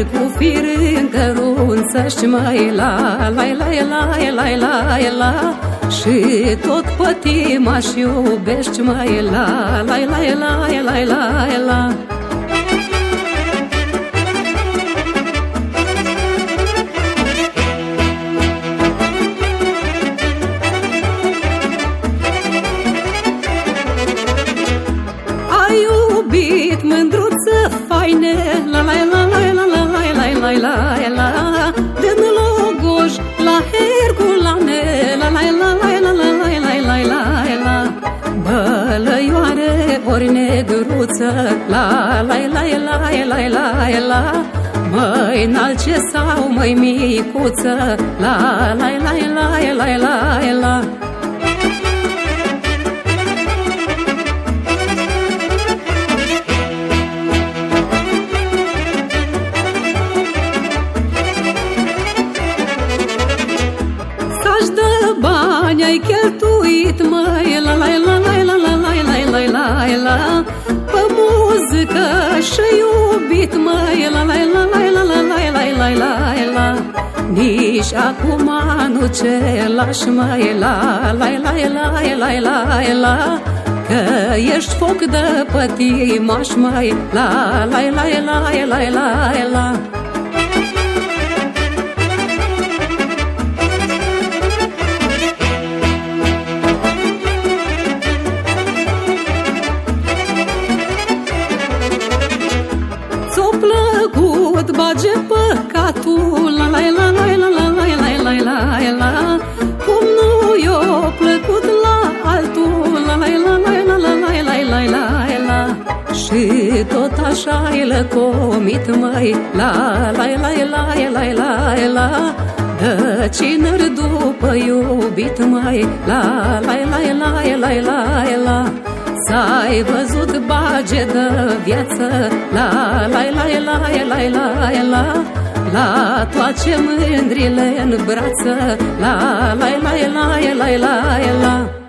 Fir cu fir în cărunță și mai la la la la la la la Și tot pătima și iubești mai la la la la la la la Ai iubit mândruță faine La la la ori negruță La la la la la la la la Măi înalce sau măi micuță La la la la la la la bani ai cheltuit, măi, la la la la la la la Nici acum nu ce lași, măi, la la la la la la la Că ești foc de pătimaș, măi, la la la la la la la plăcut bage păcatul La la la la la la Și tot așa e lăcomit măi La la la la la la la Dă cinări după iubit măi La la la la la la la S-ai văzut bage de viață La la la la la la la La toate mândrile în brață La la la la la la la